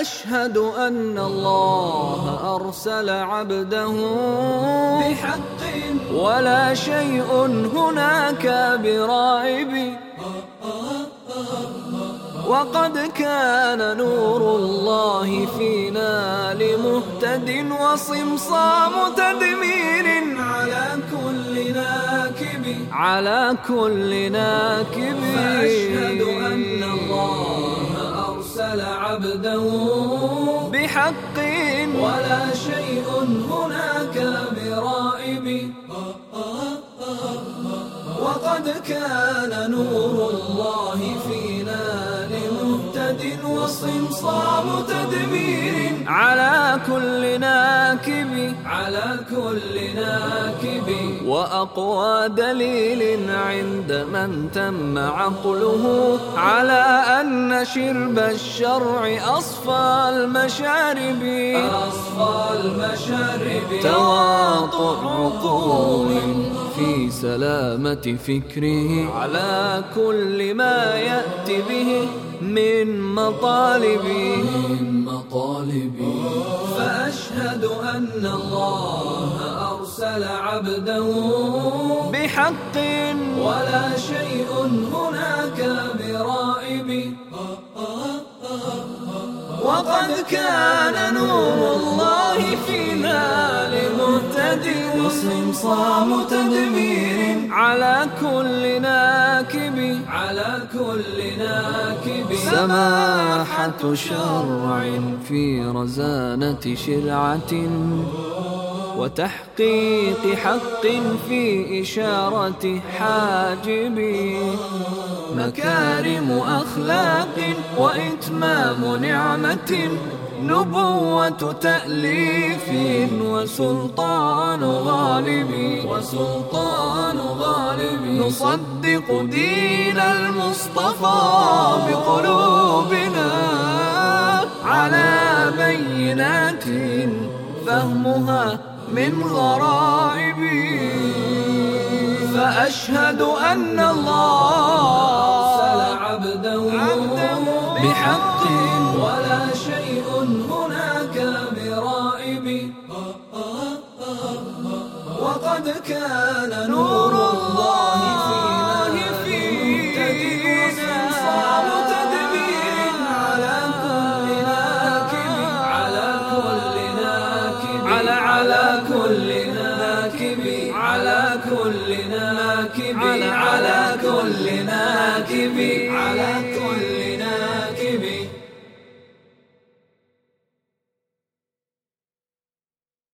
فأشهد أن الله أرسل عبده بحق. ولا شيء هناك برائب. وقد كان نور الله فينا لمهتد وصمصام تدمير على كل ناكب. على كل ناكب. فأشهد أن الله أرسل عبده بحق. ولا شيء هناك برائب وقد كان نور الله فينا لمهتد وصمصام تدمير. على كل ناكب. على كل ناكب. وأقوى دليل عند من تم عقله. على أن شرب الشرع أصفى المشارب أصفى المشارب تواطؤ عقول في سلامة فكره. على كل ما يأتي به من مطالب. من مطالب. فأشهد أن الله أرسل عبده. بحق. ولا شيء هناك برائب. وقد كان نور الله فينا لمهتد وصمصام تدمير على كل ناكب على كل ناكب. سماحة شرع في رزانة شرعة وتحقيق حق في إشارة حاجب. مكارم أخلاق وإتمام نعمة. نبوة تأليف وسلطان غالب. وسلطان غالب. نصدق دين المصطفى بقلوبنا. على بينات فهمها من غرائب فأشهد أن الله أرسل عبده بحق ولا شيء هناك برائب وقد كان نور كل ناكب